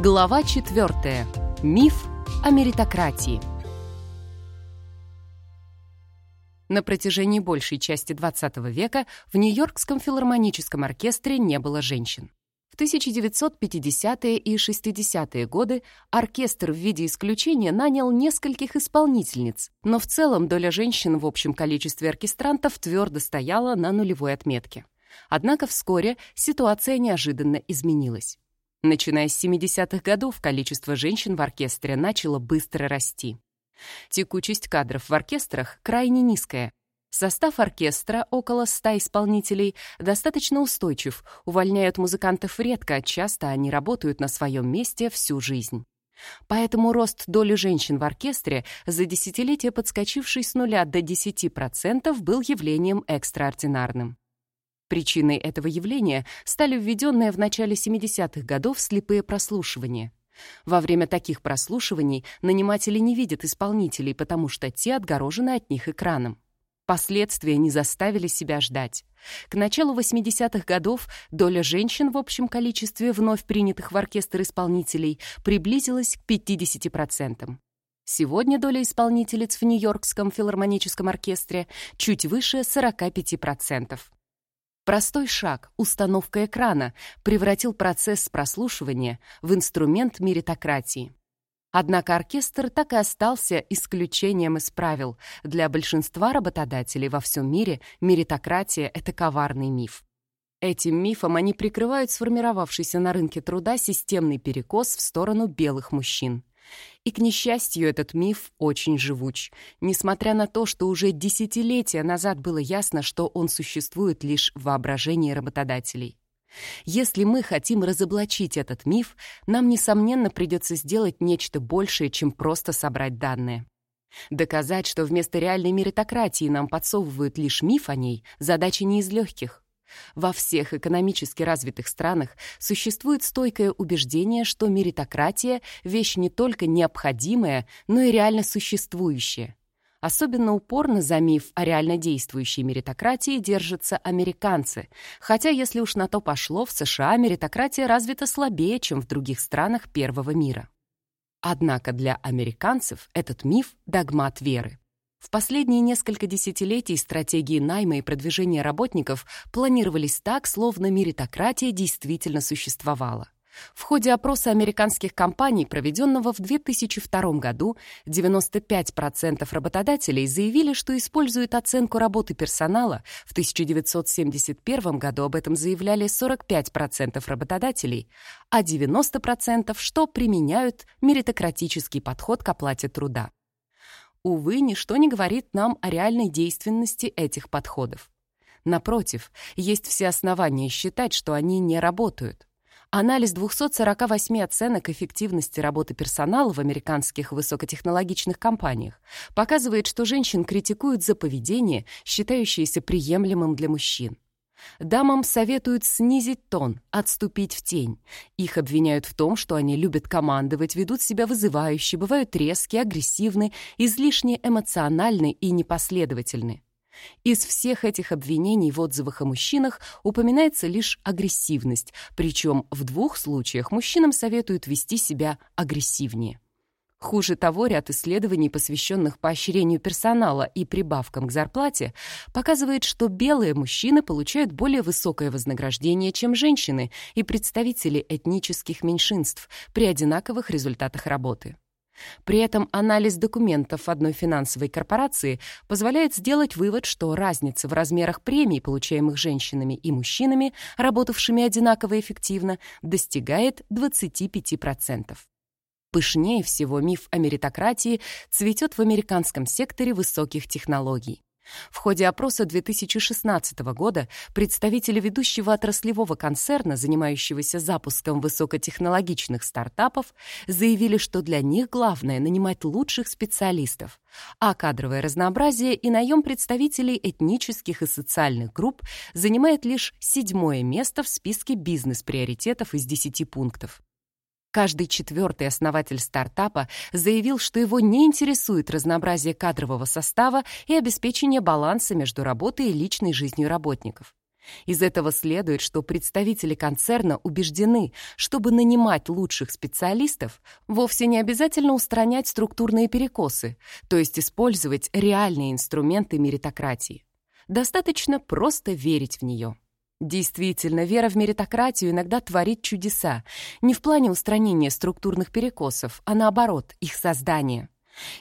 Глава 4. Миф о меритократии. На протяжении большей части XX века в Нью-Йоркском филармоническом оркестре не было женщин. В 1950-е и 60-е годы оркестр в виде исключения нанял нескольких исполнительниц, но в целом доля женщин в общем количестве оркестрантов твердо стояла на нулевой отметке. Однако вскоре ситуация неожиданно изменилась. Начиная с 70-х годов количество женщин в оркестре начало быстро расти. Текучесть кадров в оркестрах крайне низкая. Состав оркестра, около 100 исполнителей, достаточно устойчив, увольняют музыкантов редко, часто они работают на своем месте всю жизнь. Поэтому рост доли женщин в оркестре, за десятилетие подскочивший с нуля до 10%, был явлением экстраординарным. Причиной этого явления стали введенные в начале 70-х годов слепые прослушивания. Во время таких прослушиваний наниматели не видят исполнителей, потому что те отгорожены от них экраном. Последствия не заставили себя ждать. К началу 80-х годов доля женщин в общем количестве вновь принятых в оркестр исполнителей приблизилась к 50%. Сегодня доля исполнительниц в Нью-Йоркском филармоническом оркестре чуть выше 45%. Простой шаг, установка экрана, превратил процесс прослушивания в инструмент меритократии. Однако оркестр так и остался исключением из правил. Для большинства работодателей во всем мире меритократия — это коварный миф. Этим мифом они прикрывают сформировавшийся на рынке труда системный перекос в сторону белых мужчин. И, к несчастью, этот миф очень живуч, несмотря на то, что уже десятилетия назад было ясно, что он существует лишь в воображении работодателей. Если мы хотим разоблачить этот миф, нам, несомненно, придется сделать нечто большее, чем просто собрать данные. Доказать, что вместо реальной меритократии нам подсовывают лишь миф о ней, задача не из легких. Во всех экономически развитых странах существует стойкое убеждение, что меритократия — вещь не только необходимая, но и реально существующая. Особенно упорно за миф о реально действующей меритократии держатся американцы, хотя, если уж на то пошло, в США меритократия развита слабее, чем в других странах первого мира. Однако для американцев этот миф — догмат веры. В последние несколько десятилетий стратегии найма и продвижения работников планировались так, словно меритократия действительно существовала. В ходе опроса американских компаний, проведенного в 2002 году, 95% работодателей заявили, что используют оценку работы персонала. В 1971 году об этом заявляли 45% работодателей, а 90% что применяют меритократический подход к оплате труда. Увы, ничто не говорит нам о реальной действенности этих подходов. Напротив, есть все основания считать, что они не работают. Анализ 248 оценок эффективности работы персонала в американских высокотехнологичных компаниях показывает, что женщин критикуют за поведение, считающееся приемлемым для мужчин. Дамам советуют снизить тон, отступить в тень. Их обвиняют в том, что они любят командовать, ведут себя вызывающе, бывают резкие, агрессивны, излишне эмоциональны и непоследовательны. Из всех этих обвинений в отзывах о мужчинах упоминается лишь агрессивность, причем в двух случаях мужчинам советуют вести себя агрессивнее. Хуже того, ряд исследований, посвященных поощрению персонала и прибавкам к зарплате, показывает, что белые мужчины получают более высокое вознаграждение, чем женщины и представители этнических меньшинств при одинаковых результатах работы. При этом анализ документов одной финансовой корпорации позволяет сделать вывод, что разница в размерах премий, получаемых женщинами и мужчинами, работавшими одинаково эффективно, достигает 25%. Пышнее всего миф о меритократии цветет в американском секторе высоких технологий. В ходе опроса 2016 года представители ведущего отраслевого концерна, занимающегося запуском высокотехнологичных стартапов, заявили, что для них главное — нанимать лучших специалистов, а кадровое разнообразие и наем представителей этнических и социальных групп занимает лишь седьмое место в списке бизнес-приоритетов из 10 пунктов. Каждый четвертый основатель стартапа заявил, что его не интересует разнообразие кадрового состава и обеспечение баланса между работой и личной жизнью работников. Из этого следует, что представители концерна убеждены, чтобы нанимать лучших специалистов, вовсе не обязательно устранять структурные перекосы, то есть использовать реальные инструменты меритократии. Достаточно просто верить в нее. Действительно, вера в меритократию иногда творит чудеса, не в плане устранения структурных перекосов, а наоборот, их создания.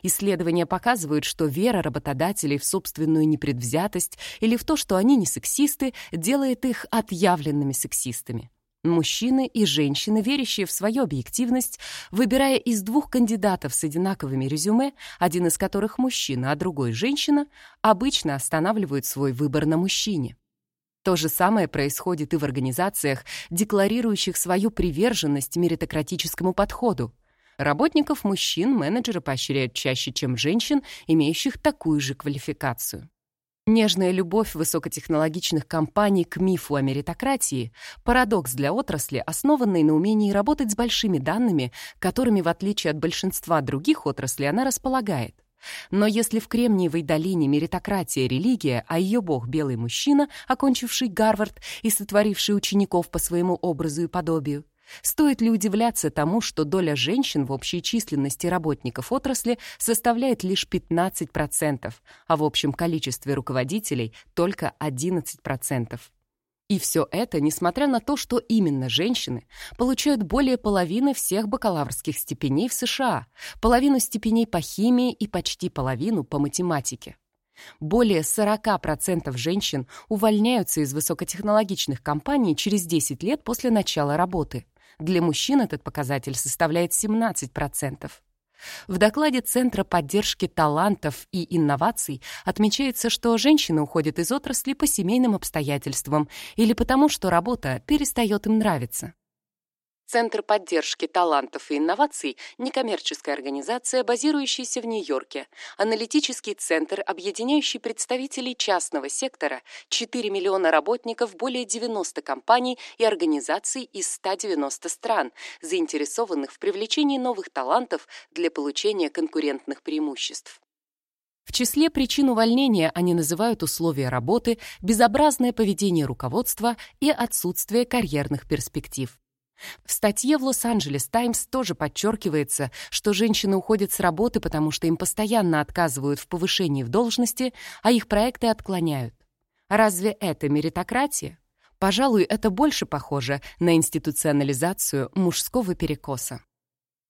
Исследования показывают, что вера работодателей в собственную непредвзятость или в то, что они не сексисты, делает их отъявленными сексистами. Мужчины и женщины, верящие в свою объективность, выбирая из двух кандидатов с одинаковыми резюме, один из которых мужчина, а другой женщина, обычно останавливают свой выбор на мужчине. То же самое происходит и в организациях, декларирующих свою приверженность меритократическому подходу. Работников мужчин менеджеры поощряют чаще, чем женщин, имеющих такую же квалификацию. Нежная любовь высокотехнологичных компаний к мифу о меритократии – парадокс для отрасли, основанный на умении работать с большими данными, которыми, в отличие от большинства других отраслей, она располагает. Но если в Кремниевой долине меритократия – религия, а ее бог – белый мужчина, окончивший Гарвард и сотворивший учеников по своему образу и подобию, Стоит ли удивляться тому, что доля женщин в общей численности работников отрасли составляет лишь 15%, а в общем количестве руководителей только 11%? И все это несмотря на то, что именно женщины получают более половины всех бакалаврских степеней в США, половину степеней по химии и почти половину по математике. Более 40% женщин увольняются из высокотехнологичных компаний через 10 лет после начала работы. Для мужчин этот показатель составляет 17%. В докладе Центра поддержки талантов и инноваций отмечается, что женщины уходят из отрасли по семейным обстоятельствам или потому, что работа перестает им нравиться. Центр поддержки талантов и инноваций – некоммерческая организация, базирующаяся в Нью-Йорке, аналитический центр, объединяющий представителей частного сектора, 4 миллиона работников, более 90 компаний и организаций из 190 стран, заинтересованных в привлечении новых талантов для получения конкурентных преимуществ. В числе причин увольнения они называют условия работы, безобразное поведение руководства и отсутствие карьерных перспектив. В статье в Лос-Анджелес Таймс тоже подчеркивается, что женщины уходят с работы, потому что им постоянно отказывают в повышении в должности, а их проекты отклоняют. Разве это меритократия? Пожалуй, это больше похоже на институционализацию мужского перекоса.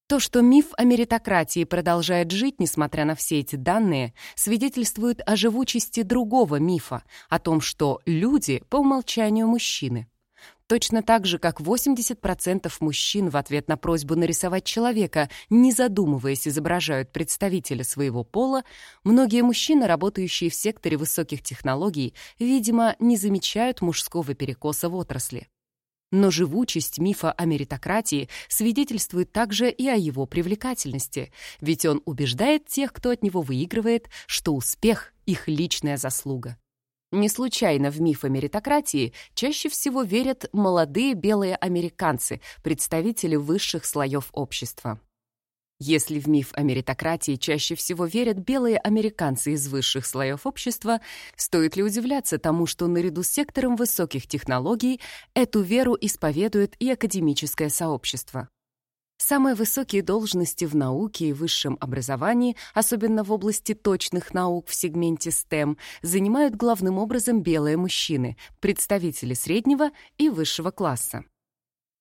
То, что миф о меритократии продолжает жить, несмотря на все эти данные, свидетельствует о живучести другого мифа, о том, что люди по умолчанию мужчины. Точно так же, как 80% мужчин в ответ на просьбу нарисовать человека, не задумываясь, изображают представителя своего пола, многие мужчины, работающие в секторе высоких технологий, видимо, не замечают мужского перекоса в отрасли. Но живучесть мифа о меритократии свидетельствует также и о его привлекательности, ведь он убеждает тех, кто от него выигрывает, что успех — их личная заслуга. Не случайно в миф меритократии чаще всего верят молодые белые американцы, представители высших слоев общества. Если в миф о меритократии чаще всего верят белые американцы из высших слоев общества, стоит ли удивляться тому, что наряду с сектором высоких технологий эту веру исповедует и академическое сообщество? Самые высокие должности в науке и высшем образовании, особенно в области точных наук в сегменте STEM, занимают главным образом белые мужчины, представители среднего и высшего класса.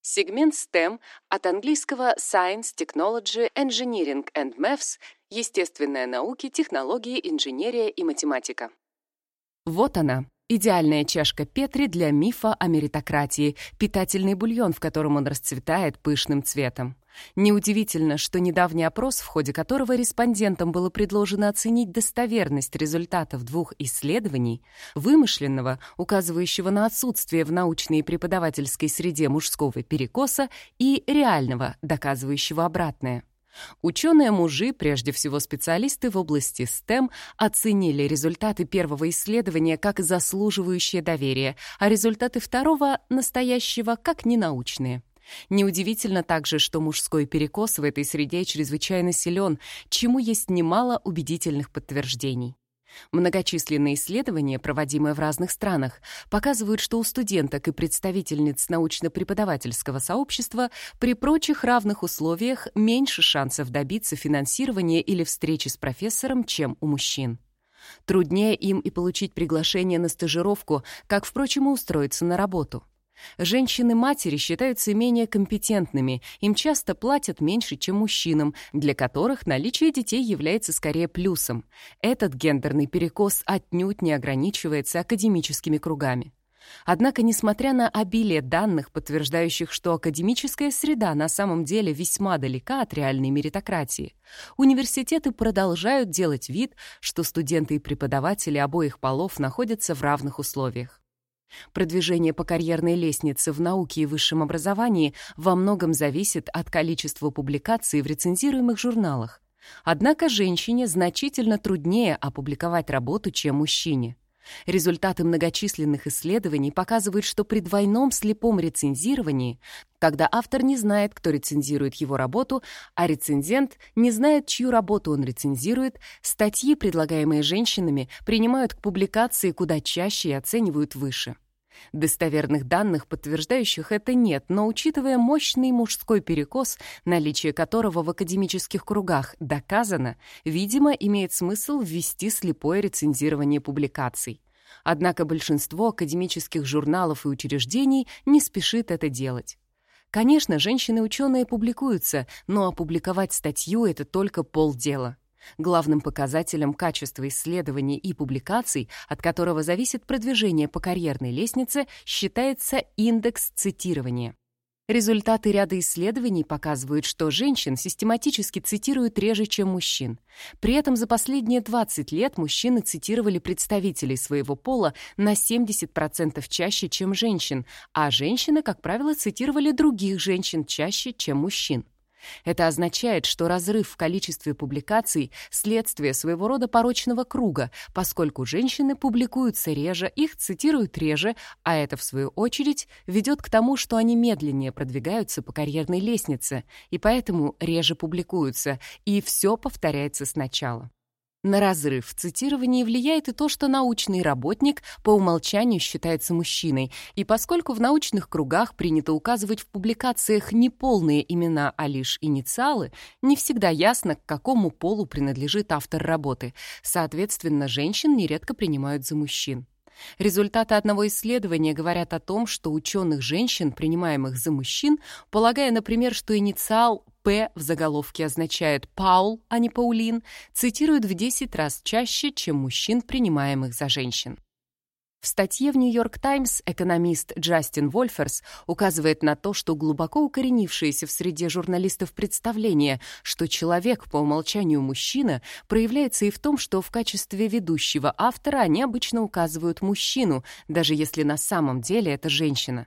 Сегмент STEM от английского Science, Technology, Engineering and Maths — естественные науки, технологии, инженерия и математика. Вот она, Идеальная чашка Петри для мифа о меритократии, питательный бульон, в котором он расцветает пышным цветом. Неудивительно, что недавний опрос, в ходе которого респондентам было предложено оценить достоверность результатов двух исследований, вымышленного, указывающего на отсутствие в научной и преподавательской среде мужского перекоса, и реального, доказывающего обратное. Ученые-мужи, прежде всего специалисты в области STEM, оценили результаты первого исследования как заслуживающие доверия, а результаты второго, настоящего, как ненаучные. Неудивительно также, что мужской перекос в этой среде чрезвычайно силен, чему есть немало убедительных подтверждений. Многочисленные исследования, проводимые в разных странах, показывают, что у студенток и представительниц научно-преподавательского сообщества при прочих равных условиях меньше шансов добиться финансирования или встречи с профессором, чем у мужчин. Труднее им и получить приглашение на стажировку, как, впрочем, и устроиться на работу. Женщины-матери считаются менее компетентными, им часто платят меньше, чем мужчинам, для которых наличие детей является скорее плюсом. Этот гендерный перекос отнюдь не ограничивается академическими кругами. Однако, несмотря на обилие данных, подтверждающих, что академическая среда на самом деле весьма далека от реальной меритократии, университеты продолжают делать вид, что студенты и преподаватели обоих полов находятся в равных условиях. Продвижение по карьерной лестнице в науке и высшем образовании во многом зависит от количества публикаций в рецензируемых журналах. Однако женщине значительно труднее опубликовать работу, чем мужчине. Результаты многочисленных исследований показывают, что при двойном слепом рецензировании, когда автор не знает, кто рецензирует его работу, а рецензент не знает, чью работу он рецензирует, статьи, предлагаемые женщинами, принимают к публикации куда чаще и оценивают выше. Достоверных данных, подтверждающих это, нет, но учитывая мощный мужской перекос, наличие которого в академических кругах доказано, видимо, имеет смысл ввести слепое рецензирование публикаций. Однако большинство академических журналов и учреждений не спешит это делать. Конечно, женщины-ученые публикуются, но опубликовать статью — это только полдела. Главным показателем качества исследований и публикаций, от которого зависит продвижение по карьерной лестнице, считается индекс цитирования. Результаты ряда исследований показывают, что женщин систематически цитируют реже, чем мужчин. При этом за последние 20 лет мужчины цитировали представителей своего пола на 70% чаще, чем женщин, а женщины, как правило, цитировали других женщин чаще, чем мужчин. Это означает, что разрыв в количестве публикаций – следствие своего рода порочного круга, поскольку женщины публикуются реже, их цитируют реже, а это, в свою очередь, ведет к тому, что они медленнее продвигаются по карьерной лестнице и поэтому реже публикуются, и все повторяется сначала. На разрыв в цитировании влияет и то, что научный работник по умолчанию считается мужчиной, и поскольку в научных кругах принято указывать в публикациях не полные имена, а лишь инициалы, не всегда ясно, к какому полу принадлежит автор работы. Соответственно, женщин нередко принимают за мужчин. Результаты одного исследования говорят о том, что ученых женщин, принимаемых за мужчин, полагая, например, что инициал «П» в заголовке означает «Паул», а не «Паулин», цитируют в 10 раз чаще, чем мужчин, принимаемых за женщин. В статье в «Нью-Йорк Таймс» экономист Джастин Вольферс указывает на то, что глубоко укоренившееся в среде журналистов представление, что человек по умолчанию мужчина, проявляется и в том, что в качестве ведущего автора они обычно указывают мужчину, даже если на самом деле это женщина.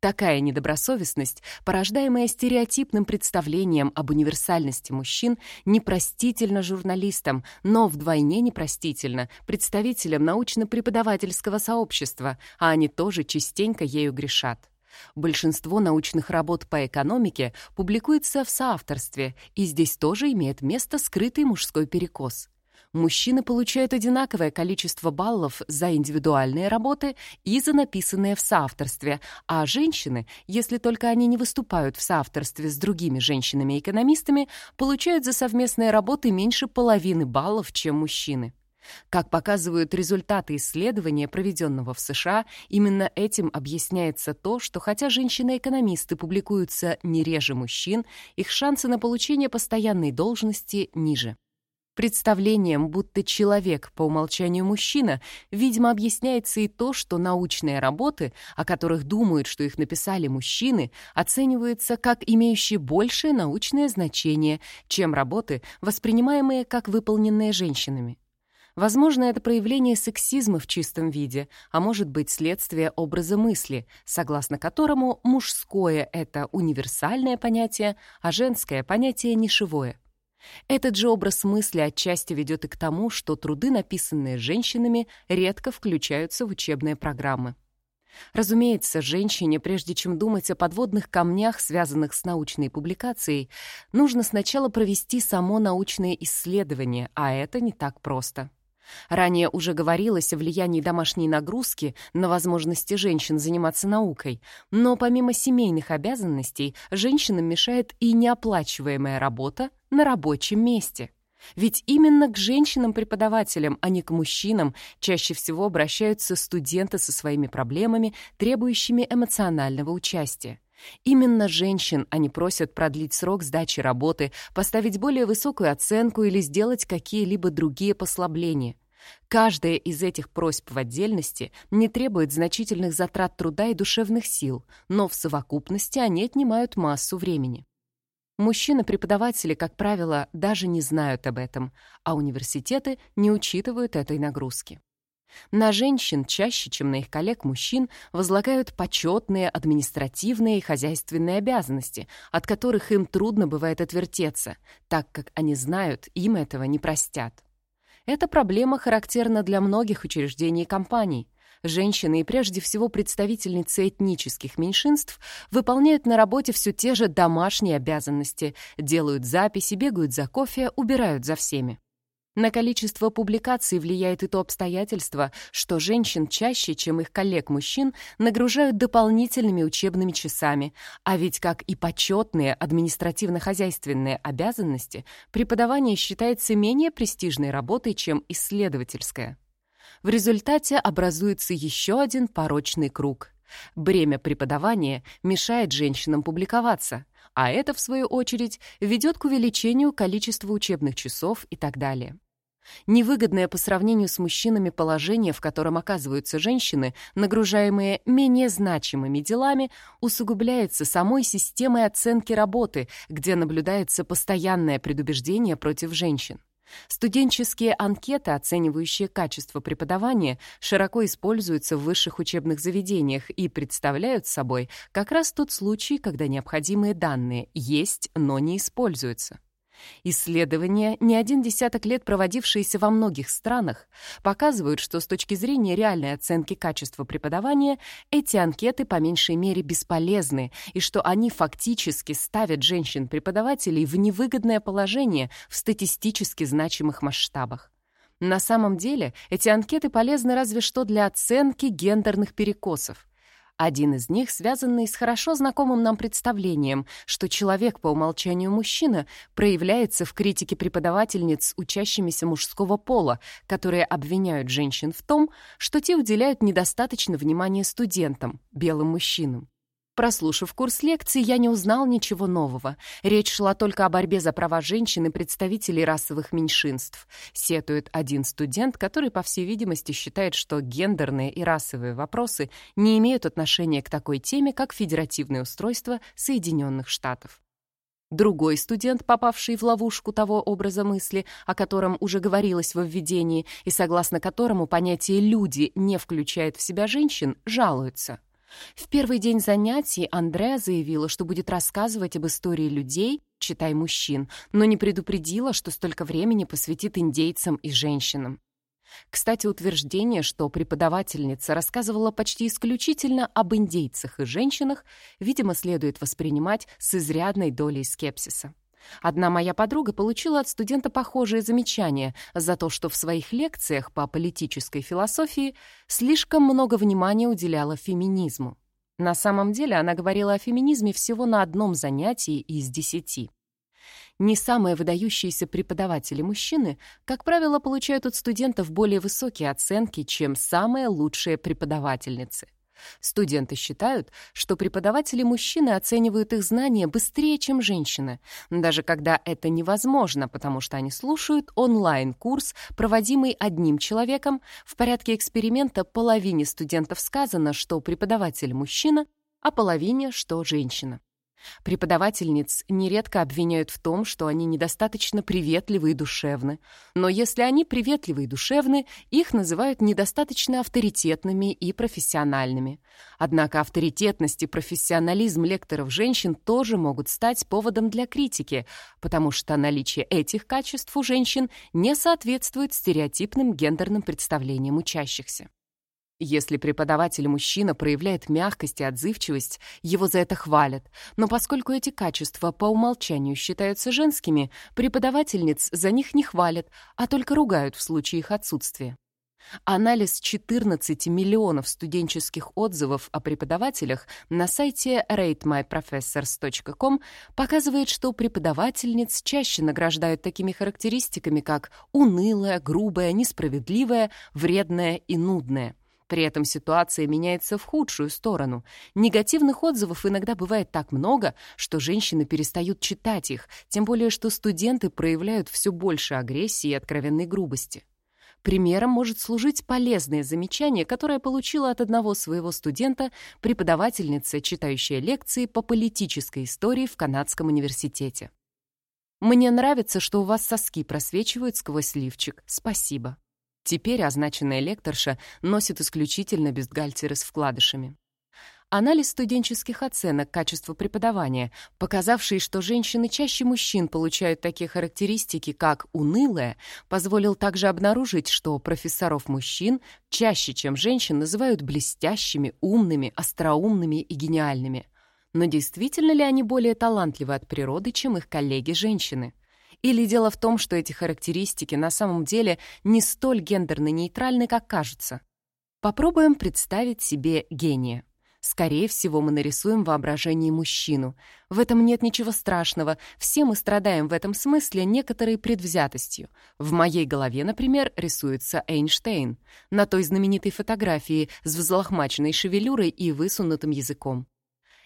Такая недобросовестность, порождаемая стереотипным представлением об универсальности мужчин, непростительна журналистам, но вдвойне непростительна представителям научно-преподавательского сообщества, а они тоже частенько ею грешат. Большинство научных работ по экономике публикуется в соавторстве, и здесь тоже имеет место скрытый мужской перекос мужчины получают одинаковое количество баллов за индивидуальные работы и за написанные в соавторстве, а женщины, если только они не выступают в соавторстве с другими женщинами-экономистами, получают за совместные работы меньше половины баллов, чем мужчины. Как показывают результаты исследования, проведенного в США, именно этим объясняется то, что хотя женщины-экономисты публикуются не реже мужчин, их шансы на получение постоянной должности ниже. Представлением, будто человек по умолчанию мужчина, видимо, объясняется и то, что научные работы, о которых думают, что их написали мужчины, оцениваются как имеющие большее научное значение, чем работы, воспринимаемые как выполненные женщинами. Возможно, это проявление сексизма в чистом виде, а может быть следствие образа мысли, согласно которому мужское — это универсальное понятие, а женское — понятие нишевое. Этот же образ мысли отчасти ведет и к тому, что труды, написанные женщинами, редко включаются в учебные программы. Разумеется, женщине, прежде чем думать о подводных камнях, связанных с научной публикацией, нужно сначала провести само научное исследование, а это не так просто. Ранее уже говорилось о влиянии домашней нагрузки на возможности женщин заниматься наукой, но помимо семейных обязанностей женщинам мешает и неоплачиваемая работа на рабочем месте. Ведь именно к женщинам-преподавателям, а не к мужчинам, чаще всего обращаются студенты со своими проблемами, требующими эмоционального участия. Именно женщин они просят продлить срок сдачи работы, поставить более высокую оценку или сделать какие-либо другие послабления. Каждая из этих просьб в отдельности не требует значительных затрат труда и душевных сил, но в совокупности они отнимают массу времени. Мужчины-преподаватели, как правило, даже не знают об этом, а университеты не учитывают этой нагрузки. На женщин чаще, чем на их коллег-мужчин, возлагают почетные административные и хозяйственные обязанности, от которых им трудно бывает отвертеться, так как они знают, им этого не простят. Эта проблема характерна для многих учреждений и компаний. Женщины и прежде всего представительницы этнических меньшинств выполняют на работе все те же домашние обязанности, делают записи, бегают за кофе, убирают за всеми. На количество публикаций влияет и то обстоятельство, что женщин чаще, чем их коллег-мужчин, нагружают дополнительными учебными часами, а ведь, как и почетные административно-хозяйственные обязанности, преподавание считается менее престижной работой, чем исследовательская. В результате образуется еще один порочный круг. Бремя преподавания мешает женщинам публиковаться, а это, в свою очередь, ведет к увеличению количества учебных часов и так далее. Невыгодное по сравнению с мужчинами положение, в котором оказываются женщины, нагружаемые менее значимыми делами, усугубляется самой системой оценки работы, где наблюдается постоянное предубеждение против женщин. Студенческие анкеты, оценивающие качество преподавания, широко используются в высших учебных заведениях и представляют собой как раз тот случай, когда необходимые данные есть, но не используются. Исследования, не один десяток лет проводившиеся во многих странах, показывают, что с точки зрения реальной оценки качества преподавания эти анкеты по меньшей мере бесполезны и что они фактически ставят женщин-преподавателей в невыгодное положение в статистически значимых масштабах. На самом деле эти анкеты полезны разве что для оценки гендерных перекосов. Один из них, связанный с хорошо знакомым нам представлением, что человек по умолчанию мужчина, проявляется в критике преподавательниц, учащимися мужского пола, которые обвиняют женщин в том, что те уделяют недостаточно внимания студентам, белым мужчинам. Прослушав курс лекций, я не узнал ничего нового. Речь шла только о борьбе за права женщин и представителей расовых меньшинств. Сетует один студент, который, по всей видимости, считает, что гендерные и расовые вопросы не имеют отношения к такой теме, как федеративное устройство Соединенных Штатов. Другой студент, попавший в ловушку того образа мысли, о котором уже говорилось во введении и согласно которому понятие «люди» не включает в себя женщин, жалуется — в первый день занятий Андреа заявила, что будет рассказывать об истории людей, читай мужчин, но не предупредила, что столько времени посвятит индейцам и женщинам. Кстати, утверждение, что преподавательница рассказывала почти исключительно об индейцах и женщинах, видимо, следует воспринимать с изрядной долей скепсиса. Одна моя подруга получила от студента похожее замечание за то, что в своих лекциях по политической философии слишком много внимания уделяла феминизму. На самом деле она говорила о феминизме всего на одном занятии из десяти. Не самые выдающиеся преподаватели-мужчины, как правило, получают от студентов более высокие оценки, чем самые лучшие преподавательницы — Студенты считают, что преподаватели-мужчины оценивают их знания быстрее, чем женщины, даже когда это невозможно, потому что они слушают онлайн-курс, проводимый одним человеком. В порядке эксперимента половине студентов сказано, что преподаватель мужчина, а половине, что женщина. Преподавательниц нередко обвиняют в том, что они недостаточно приветливы и душевны. Но если они приветливы и душевны, их называют недостаточно авторитетными и профессиональными. Однако авторитетность и профессионализм лекторов-женщин тоже могут стать поводом для критики, потому что наличие этих качеств у женщин не соответствует стереотипным гендерным представлениям учащихся. Если преподаватель-мужчина проявляет мягкость и отзывчивость, его за это хвалят. Но поскольку эти качества по умолчанию считаются женскими, преподавательниц за них не хвалят, а только ругают в случае их отсутствия. Анализ 14 миллионов студенческих отзывов о преподавателях на сайте ratemyprofessors.com показывает, что преподавательниц чаще награждают такими характеристиками, как унылая, грубая, несправедливая, вредная и нудная. При этом ситуация меняется в худшую сторону. Негативных отзывов иногда бывает так много, что женщины перестают читать их, тем более что студенты проявляют все больше агрессии и откровенной грубости. Примером может служить полезное замечание, которое получила от одного своего студента преподавательница, читающая лекции по политической истории в Канадском университете. «Мне нравится, что у вас соски просвечивают сквозь лифчик. Спасибо». Теперь означенная лекторша носит исключительно бюстгальтеры с вкладышами. Анализ студенческих оценок качества преподавания, показавший, что женщины чаще мужчин получают такие характеристики, как «унылая», позволил также обнаружить, что профессоров мужчин чаще, чем женщин, называют блестящими, умными, остроумными и гениальными. Но действительно ли они более талантливы от природы, чем их коллеги-женщины? Или дело в том, что эти характеристики на самом деле не столь гендерно-нейтральны, как кажутся? Попробуем представить себе гения. Скорее всего, мы нарисуем в воображении мужчину. В этом нет ничего страшного. Все мы страдаем в этом смысле некоторой предвзятостью. В моей голове, например, рисуется Эйнштейн на той знаменитой фотографии с взлохмаченной шевелюрой и высунутым языком.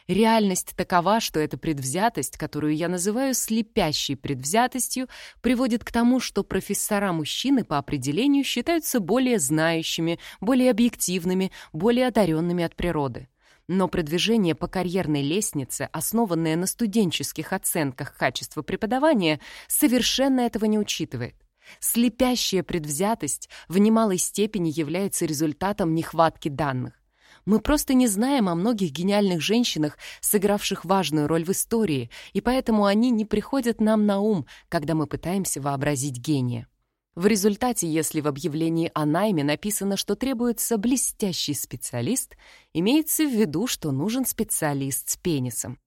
Реальность такова, что эта предвзятость, которую я называю слепящей предвзятостью, приводит к тому, что профессора-мужчины по определению считаются более знающими, более объективными, более одаренными от природы. Но продвижение по карьерной лестнице, основанное на студенческих оценках качества преподавания, совершенно этого не учитывает. Слепящая предвзятость в немалой степени является результатом нехватки данных. Мы просто не знаем о многих гениальных женщинах, сыгравших важную роль в истории, и поэтому они не приходят нам на ум, когда мы пытаемся вообразить гения. В результате, если в объявлении о найме написано, что требуется блестящий специалист, имеется в виду, что нужен специалист с пенисом.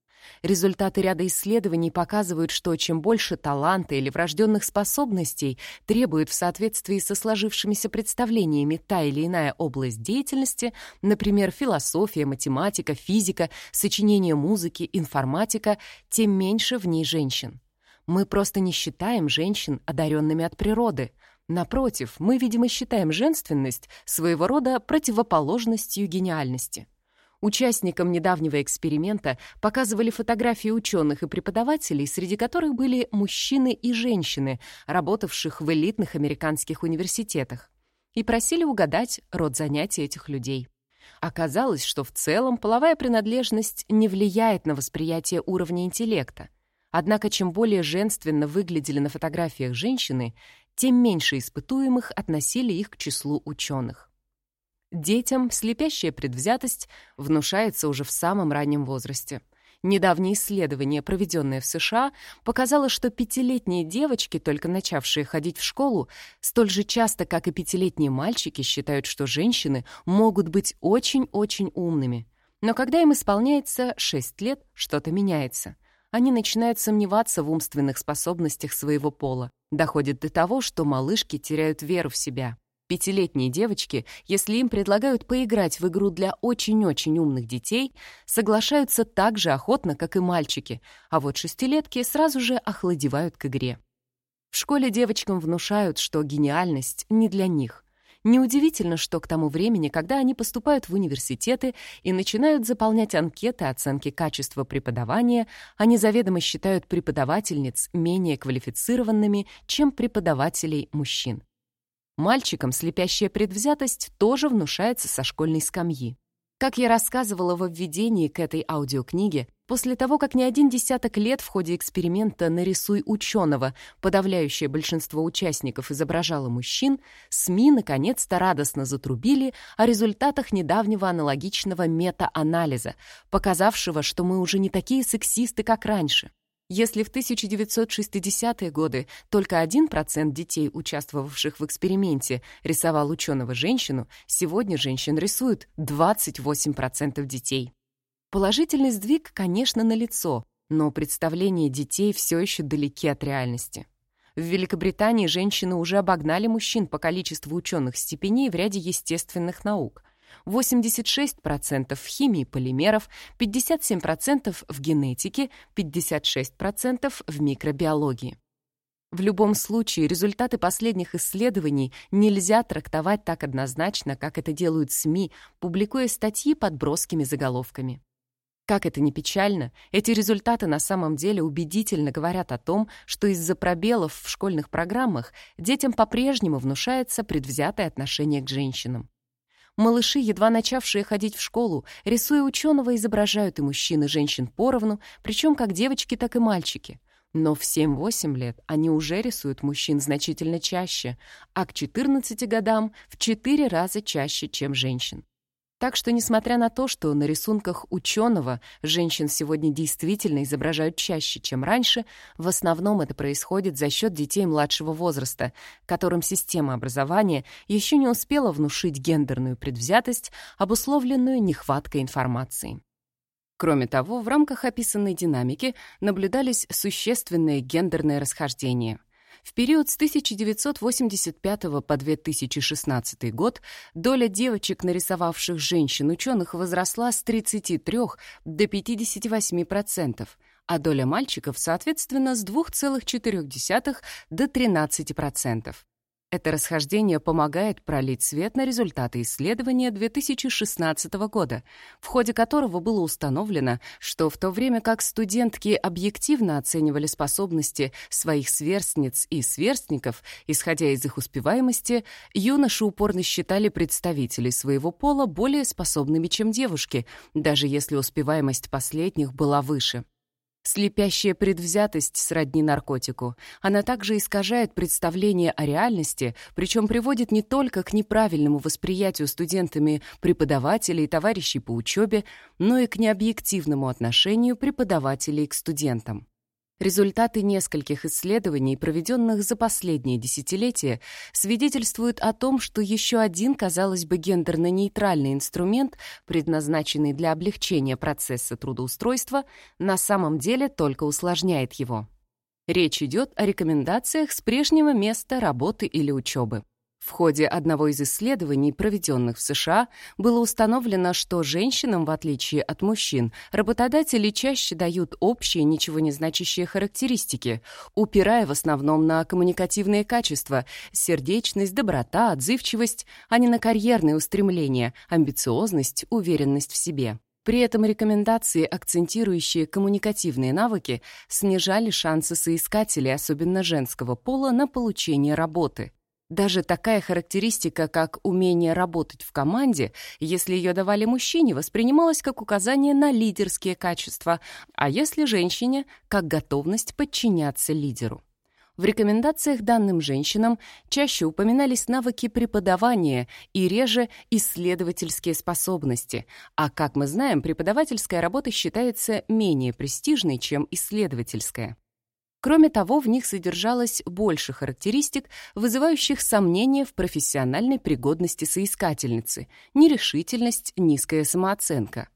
Результаты ряда исследований показывают, что чем больше таланта или врожденных способностей требует в соответствии со сложившимися представлениями та или иная область деятельности, например, философия, математика, физика, сочинение музыки, информатика, тем меньше в ней женщин. Мы просто не считаем женщин одаренными от природы. Напротив, мы, видимо, считаем женственность своего рода противоположностью гениальности. Участникам недавнего эксперимента показывали фотографии ученых и преподавателей, среди которых были мужчины и женщины, работавших в элитных американских университетах, и просили угадать род занятий этих людей. Оказалось, что в целом половая принадлежность не влияет на восприятие уровня интеллекта. Однако чем более женственно выглядели на фотографиях женщины, тем меньше испытуемых относили их к числу ученых. Детям слепящая предвзятость внушается уже в самом раннем возрасте. Недавнее исследование, проведенное в США, показало, что пятилетние девочки, только начавшие ходить в школу, столь же часто, как и пятилетние мальчики, считают, что женщины могут быть очень-очень умными. Но когда им исполняется 6 лет, что-то меняется. Они начинают сомневаться в умственных способностях своего пола. Доходит до того, что малышки теряют веру в себя. Пятилетние девочки, если им предлагают поиграть в игру для очень-очень умных детей, соглашаются так же охотно, как и мальчики, а вот шестилетки сразу же охладевают к игре. В школе девочкам внушают, что гениальность не для них. Неудивительно, что к тому времени, когда они поступают в университеты и начинают заполнять анкеты оценки качества преподавания, они заведомо считают преподавательниц менее квалифицированными, чем преподавателей мужчин. Мальчикам слепящая предвзятость тоже внушается со школьной скамьи. Как я рассказывала во введении к этой аудиокниге, после того, как не один десяток лет в ходе эксперимента «Нарисуй ученого» подавляющее большинство участников изображало мужчин, СМИ наконец-то радостно затрубили о результатах недавнего аналогичного мета-анализа, показавшего, что мы уже не такие сексисты, как раньше. Если в 1960-е годы только 1% детей, участвовавших в эксперименте, рисовал ученого-женщину, сегодня женщин рисуют 28% детей. Положительный сдвиг, конечно, налицо, но представления детей все еще далеки от реальности. В Великобритании женщины уже обогнали мужчин по количеству ученых степеней в ряде естественных наук. 86% в химии полимеров, 57% в генетике, 56% в микробиологии. В любом случае, результаты последних исследований нельзя трактовать так однозначно, как это делают СМИ, публикуя статьи под броскими заголовками. Как это ни печально, эти результаты на самом деле убедительно говорят о том, что из-за пробелов в школьных программах детям по-прежнему внушается предвзятое отношение к женщинам. Малыши, едва начавшие ходить в школу, рисуя ученого, изображают и мужчин, и женщин поровну, причем как девочки, так и мальчики. Но в 7-8 лет они уже рисуют мужчин значительно чаще, а к 14 годам в 4 раза чаще, чем женщин. Так что, несмотря на то, что на рисунках ученого женщин сегодня действительно изображают чаще, чем раньше, в основном это происходит за счет детей младшего возраста, которым система образования еще не успела внушить гендерную предвзятость, обусловленную нехваткой информации. Кроме того, в рамках описанной динамики наблюдались существенные гендерные расхождения — в период с 1985 по 2016 год доля девочек, нарисовавших женщин-ученых, возросла с 33 до 58%, а доля мальчиков, соответственно, с 2,4 до 13%. Это расхождение помогает пролить свет на результаты исследования 2016 года, в ходе которого было установлено, что в то время как студентки объективно оценивали способности своих сверстниц и сверстников, исходя из их успеваемости, юноши упорно считали представителей своего пола более способными, чем девушки, даже если успеваемость последних была выше. Слепящая предвзятость сродни наркотику. Она также искажает представление о реальности, причем приводит не только к неправильному восприятию студентами преподавателей и товарищей по учебе, но и к необъективному отношению преподавателей к студентам. Результаты нескольких исследований, проведенных за последние десятилетия, свидетельствуют о том, что еще один, казалось бы, гендерно-нейтральный инструмент, предназначенный для облегчения процесса трудоустройства, на самом деле только усложняет его. Речь идет о рекомендациях с прежнего места работы или учебы. В ходе одного из исследований, проведенных в США, было установлено, что женщинам, в отличие от мужчин, работодатели чаще дают общие, ничего не значащие характеристики, упирая в основном на коммуникативные качества — сердечность, доброта, отзывчивость, а не на карьерные устремления, амбициозность, уверенность в себе. При этом рекомендации, акцентирующие коммуникативные навыки, снижали шансы соискателей, особенно женского пола, на получение работы. Даже такая характеристика, как умение работать в команде, если ее давали мужчине, воспринималась как указание на лидерские качества, а если женщине — как готовность подчиняться лидеру. В рекомендациях данным женщинам чаще упоминались навыки преподавания и реже исследовательские способности, а, как мы знаем, преподавательская работа считается менее престижной, чем исследовательская. Кроме того, в них содержалось больше характеристик, вызывающих сомнения в профессиональной пригодности соискательницы, нерешительность, низкая самооценка.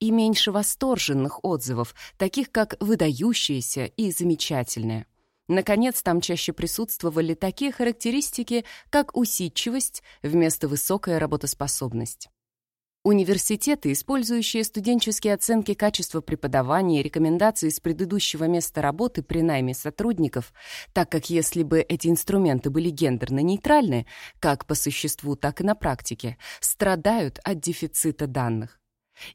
И меньше восторженных отзывов, таких как «выдающаяся» и «замечательная». Наконец, там чаще присутствовали такие характеристики, как усидчивость вместо высокая работоспособность. Университеты, использующие студенческие оценки качества преподавания и рекомендации с предыдущего места работы при найме сотрудников, так как если бы эти инструменты были гендерно-нейтральны, как по существу, так и на практике, страдают от дефицита данных.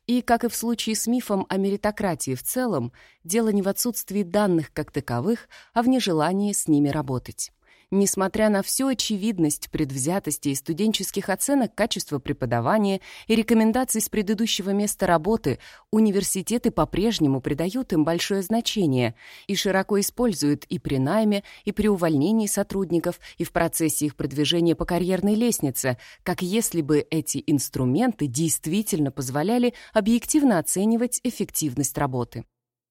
И, как и в случае с мифом о меритократии в целом, дело не в отсутствии данных как таковых, а в нежелании с ними работать. Несмотря на всю очевидность предвзятости и студенческих оценок качества преподавания и рекомендаций с предыдущего места работы, университеты по-прежнему придают им большое значение и широко используют и при найме, и при увольнении сотрудников, и в процессе их продвижения по карьерной лестнице, как если бы эти инструменты действительно позволяли объективно оценивать эффективность работы.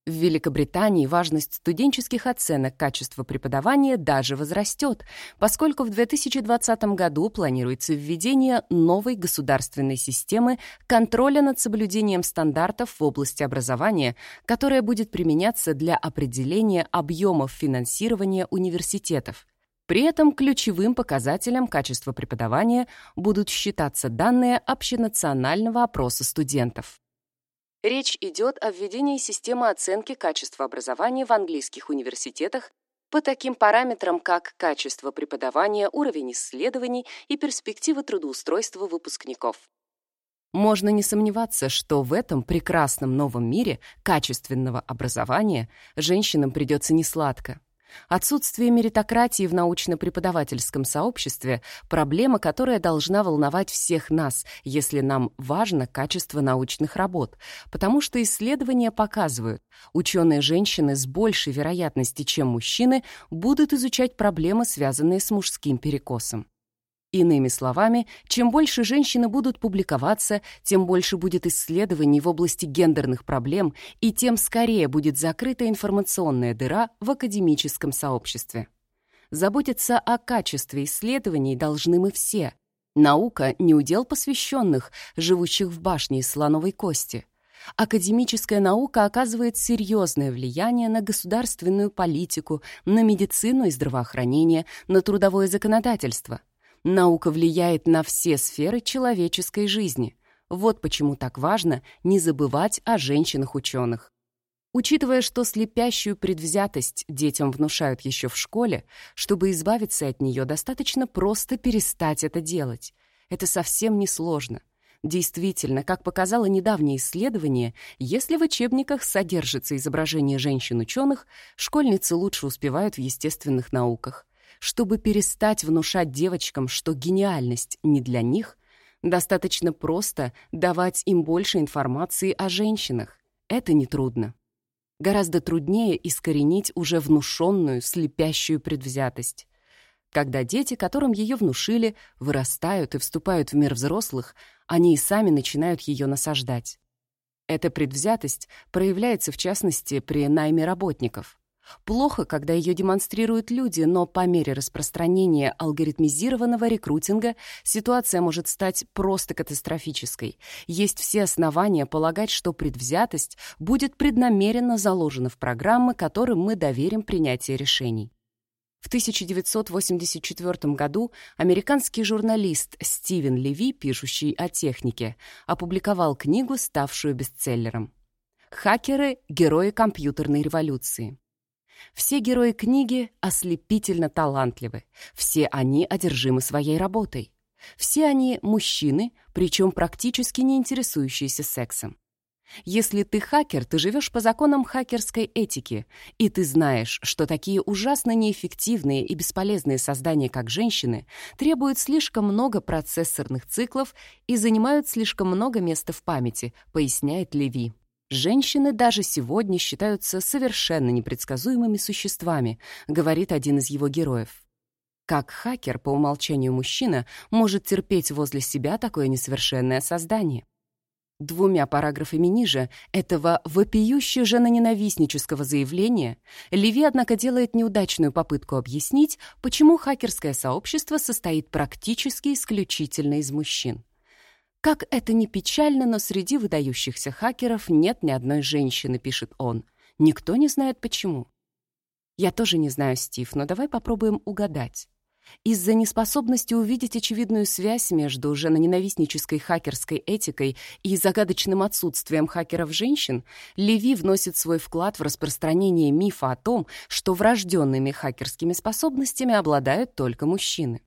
В Великобритании важность студенческих оценок качества преподавания даже возрастет, поскольку в 2020 году планируется введение новой государственной системы контроля над соблюдением стандартов в области образования, которая будет применяться для определения объемов финансирования университетов. При этом ключевым показателем качества преподавания будут считаться данные общенационального опроса студентов. Речь идет о введении системы оценки качества образования в английских университетах по таким параметрам, как качество преподавания, уровень исследований и перспективы трудоустройства выпускников. Можно не сомневаться, что в этом прекрасном новом мире качественного образования женщинам придется несладко. Отсутствие меритократии в научно-преподавательском сообществе – проблема, которая должна волновать всех нас, если нам важно качество научных работ, потому что исследования показывают, ученые-женщины с большей вероятностью, чем мужчины, будут изучать проблемы, связанные с мужским перекосом. Иными словами, чем больше женщины будут публиковаться, тем больше будет исследований в области гендерных проблем и тем скорее будет закрыта информационная дыра в академическом сообществе. Заботиться о качестве исследований должны мы все. Наука — не удел посвященных, живущих в башне из слоновой кости. Академическая наука оказывает серьезное влияние на государственную политику, на медицину и здравоохранение, на трудовое законодательство — Наука влияет на все сферы человеческой жизни. Вот почему так важно не забывать о женщинах-ученых. Учитывая, что слепящую предвзятость детям внушают еще в школе, чтобы избавиться от нее, достаточно просто перестать это делать. Это совсем не сложно. Действительно, как показало недавнее исследование, если в учебниках содержится изображение женщин-ученых, школьницы лучше успевают в естественных науках. Чтобы перестать внушать девочкам, что гениальность не для них, достаточно просто давать им больше информации о женщинах. Это нетрудно. Гораздо труднее искоренить уже внушенную, слепящую предвзятость. Когда дети, которым ее внушили, вырастают и вступают в мир взрослых, они и сами начинают ее насаждать. Эта предвзятость проявляется, в частности, при найме работников. Плохо, когда ее демонстрируют люди, но по мере распространения алгоритмизированного рекрутинга ситуация может стать просто катастрофической. Есть все основания полагать, что предвзятость будет преднамеренно заложена в программы, которым мы доверим принятие решений. В 1984 году американский журналист Стивен Леви, пишущий о технике, опубликовал книгу, ставшую бестселлером. «Хакеры — герои компьютерной революции». Все герои книги ослепительно талантливы. Все они одержимы своей работой. Все они мужчины, причем практически не интересующиеся сексом. Если ты хакер, ты живешь по законам хакерской этики, и ты знаешь, что такие ужасно неэффективные и бесполезные создания, как женщины, требуют слишком много процессорных циклов и занимают слишком много места в памяти, поясняет Леви. Женщины даже сегодня считаются совершенно непредсказуемыми существами, говорит один из его героев. Как хакер, по умолчанию мужчина, может терпеть возле себя такое несовершенное создание? Двумя параграфами ниже этого вопиюще женоненавистнического заявления Леви, однако, делает неудачную попытку объяснить, почему хакерское сообщество состоит практически исключительно из мужчин. Как это ни печально, но среди выдающихся хакеров нет ни одной женщины, пишет он. Никто не знает почему. Я тоже не знаю, Стив, но давай попробуем угадать. Из-за неспособности увидеть очевидную связь между женоненавистнической хакерской этикой и загадочным отсутствием хакеров-женщин, Леви вносит свой вклад в распространение мифа о том, что врожденными хакерскими способностями обладают только мужчины.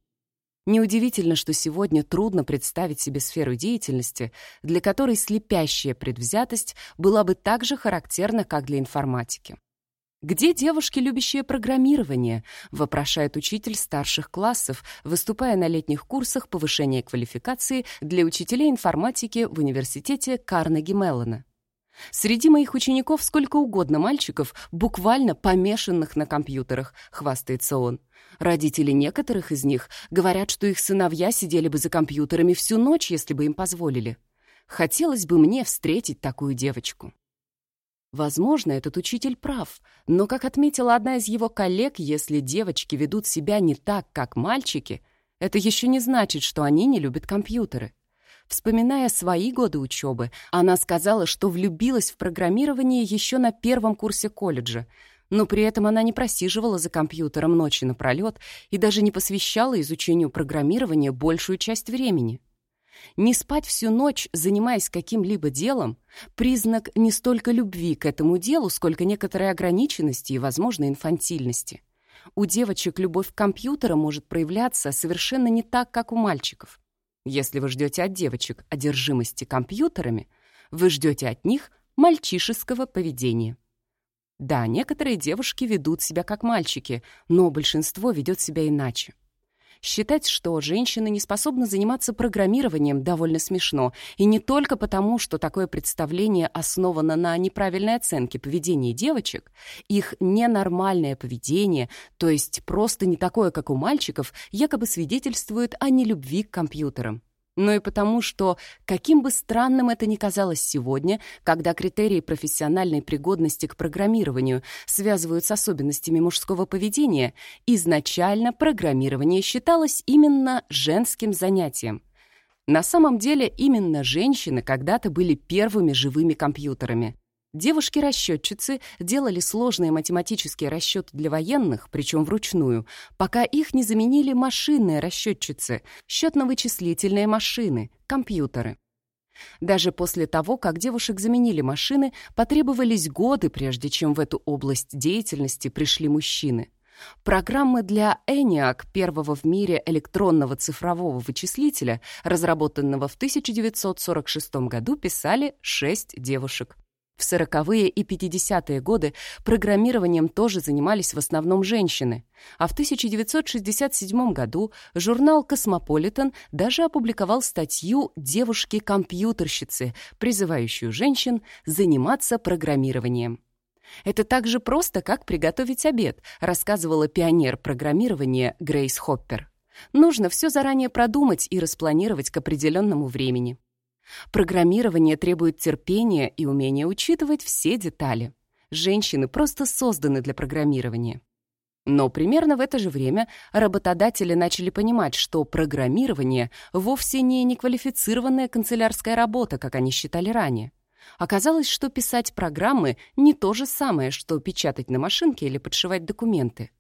Неудивительно, что сегодня трудно представить себе сферу деятельности, для которой слепящая предвзятость была бы так же характерна, как для информатики. «Где девушки, любящие программирование?» — вопрошает учитель старших классов, выступая на летних курсах повышения квалификации для учителей информатики в университете Карнеги Меллона. Среди моих учеников сколько угодно мальчиков, буквально помешанных на компьютерах, хвастается он. Родители некоторых из них говорят, что их сыновья сидели бы за компьютерами всю ночь, если бы им позволили. Хотелось бы мне встретить такую девочку. Возможно, этот учитель прав, но, как отметила одна из его коллег, если девочки ведут себя не так, как мальчики, это еще не значит, что они не любят компьютеры. Вспоминая свои годы учебы, она сказала, что влюбилась в программирование еще на первом курсе колледжа, но при этом она не просиживала за компьютером ночи напролет и даже не посвящала изучению программирования большую часть времени. Не спать всю ночь, занимаясь каким-либо делом, признак не столько любви к этому делу, сколько некоторой ограниченности и, возможно, инфантильности. У девочек любовь к компьютерам может проявляться совершенно не так, как у мальчиков. Если вы ждете от девочек одержимости компьютерами, вы ждете от них мальчишеского поведения. Да, некоторые девушки ведут себя как мальчики, но большинство ведет себя иначе. Считать, что женщины не способны заниматься программированием, довольно смешно. И не только потому, что такое представление основано на неправильной оценке поведения девочек, их ненормальное поведение, то есть просто не такое, как у мальчиков, якобы свидетельствует о нелюбви к компьютерам но и потому, что, каким бы странным это ни казалось сегодня, когда критерии профессиональной пригодности к программированию связывают с особенностями мужского поведения, изначально программирование считалось именно женским занятием. На самом деле именно женщины когда-то были первыми живыми компьютерами. Девушки-расчетчицы делали сложные математические расчеты для военных, причем вручную, пока их не заменили машинные расчетчицы, счетно-вычислительные машины, компьютеры. Даже после того, как девушек заменили машины, потребовались годы, прежде чем в эту область деятельности пришли мужчины. Программы для ENIAC, первого в мире электронного цифрового вычислителя, разработанного в 1946 году, писали шесть девушек. В сороковые и 50-е годы программированием тоже занимались в основном женщины, а в 1967 году журнал «Космополитен» даже опубликовал статью «Девушки-компьютерщицы», призывающую женщин заниматься программированием. «Это так же просто, как приготовить обед», рассказывала пионер программирования Грейс Хоппер. «Нужно все заранее продумать и распланировать к определенному времени». Программирование требует терпения и умения учитывать все детали. Женщины просто созданы для программирования. Но примерно в это же время работодатели начали понимать, что программирование вовсе не неквалифицированная канцелярская работа, как они считали ранее. Оказалось, что писать программы не то же самое, что печатать на машинке или подшивать документы.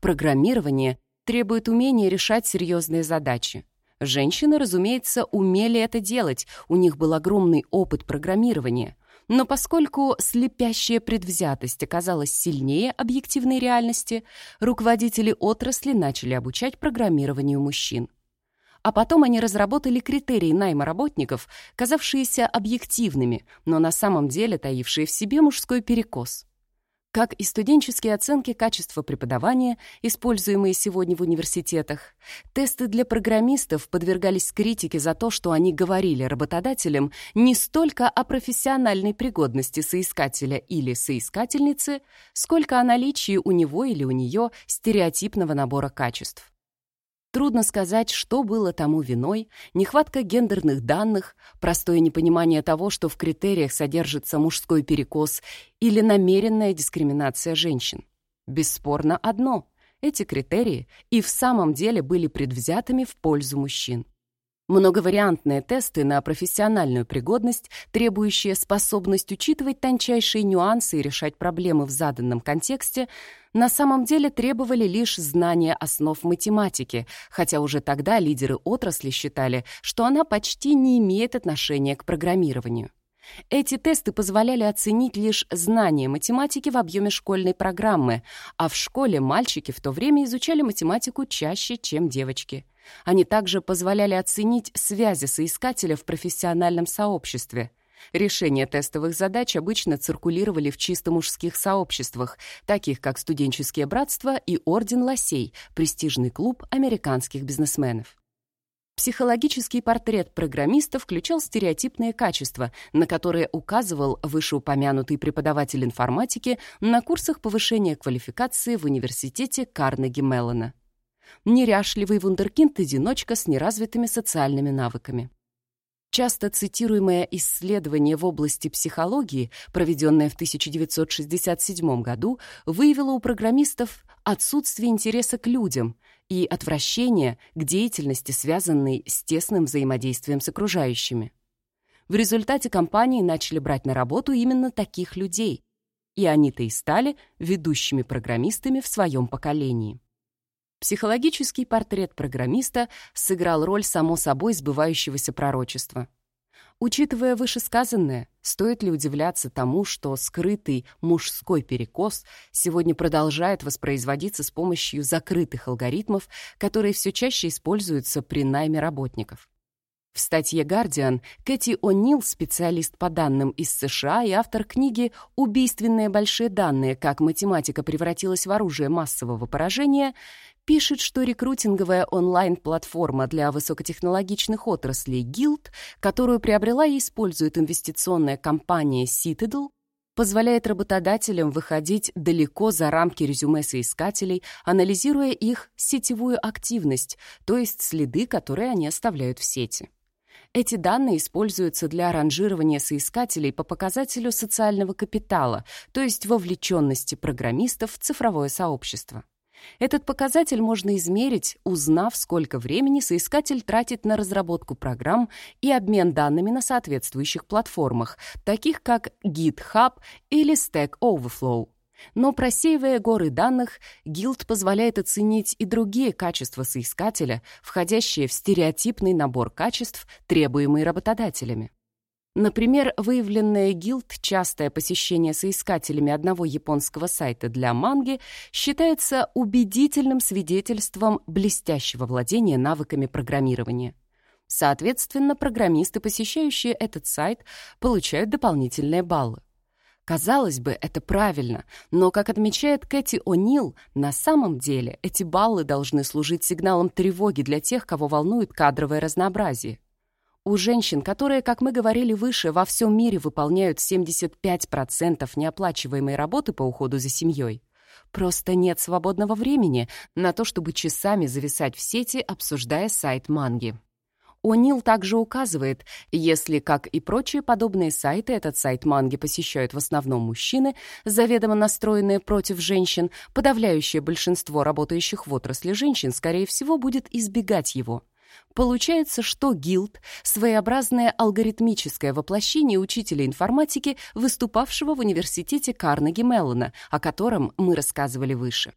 Программирование требует умения решать серьезные задачи. Женщины, разумеется, умели это делать, у них был огромный опыт программирования. Но поскольку слепящая предвзятость оказалась сильнее объективной реальности, руководители отрасли начали обучать программированию мужчин. А потом они разработали критерии найма работников, казавшиеся объективными, но на самом деле таившие в себе мужской перекос как и студенческие оценки качества преподавания, используемые сегодня в университетах. Тесты для программистов подвергались критике за то, что они говорили работодателям не столько о профессиональной пригодности соискателя или соискательницы, сколько о наличии у него или у нее стереотипного набора качеств. Трудно сказать, что было тому виной, нехватка гендерных данных, простое непонимание того, что в критериях содержится мужской перекос или намеренная дискриминация женщин. Бесспорно одно — эти критерии и в самом деле были предвзятыми в пользу мужчин. Многовариантные тесты на профессиональную пригодность, требующие способность учитывать тончайшие нюансы и решать проблемы в заданном контексте, на самом деле требовали лишь знания основ математики, хотя уже тогда лидеры отрасли считали, что она почти не имеет отношения к программированию. Эти тесты позволяли оценить лишь знание математики в объеме школьной программы, а в школе мальчики в то время изучали математику чаще, чем девочки. Они также позволяли оценить связи соискателя в профессиональном сообществе. Решения тестовых задач обычно циркулировали в чисто мужских сообществах, таких как студенческие братства и Орден Лосей, престижный клуб американских бизнесменов. Психологический портрет программиста включал стереотипные качества, на которые указывал вышеупомянутый преподаватель информатики на курсах повышения квалификации в университете Карнеги Меллона неряшливый вундеркинд-одиночка с неразвитыми социальными навыками. Часто цитируемое исследование в области психологии, проведенное в 1967 году, выявило у программистов отсутствие интереса к людям и отвращение к деятельности, связанной с тесным взаимодействием с окружающими. В результате компании начали брать на работу именно таких людей, и они-то и стали ведущими программистами в своем поколении. Психологический портрет программиста сыграл роль само собой сбывающегося пророчества. Учитывая вышесказанное, стоит ли удивляться тому, что скрытый мужской перекос сегодня продолжает воспроизводиться с помощью закрытых алгоритмов, которые все чаще используются при найме работников? В статье «Гардиан» Кэти О'Нил, специалист по данным из США и автор книги «Убийственные большие данные. Как математика превратилась в оружие массового поражения», пишет, что рекрутинговая онлайн-платформа для высокотехнологичных отраслей Guild, которую приобрела и использует инвестиционная компания Citadel, позволяет работодателям выходить далеко за рамки резюме соискателей, анализируя их сетевую активность, то есть следы, которые они оставляют в сети. Эти данные используются для ранжирования соискателей по показателю социального капитала, то есть вовлеченности программистов в цифровое сообщество. Этот показатель можно измерить, узнав, сколько времени соискатель тратит на разработку программ и обмен данными на соответствующих платформах, таких как GitHub или Stack Overflow. Но просеивая горы данных, Guild позволяет оценить и другие качества соискателя, входящие в стереотипный набор качеств, требуемые работодателями. Например, выявленное гилд частое посещение соискателями одного японского сайта для манги считается убедительным свидетельством блестящего владения навыками программирования. Соответственно, программисты, посещающие этот сайт, получают дополнительные баллы. Казалось бы, это правильно, но, как отмечает Кэти О'Нил, на самом деле эти баллы должны служить сигналом тревоги для тех, кого волнует кадровое разнообразие. У женщин, которые, как мы говорили выше, во всем мире выполняют 75% неоплачиваемой работы по уходу за семьей, просто нет свободного времени на то, чтобы часами зависать в сети, обсуждая сайт манги. О'Нил также указывает, если, как и прочие подобные сайты, этот сайт манги посещают в основном мужчины, заведомо настроенные против женщин, подавляющее большинство работающих в отрасли женщин, скорее всего, будет избегать его. Получается, что гилд — своеобразное алгоритмическое воплощение учителя информатики, выступавшего в университете Карнеги Меллона, о котором мы рассказывали выше.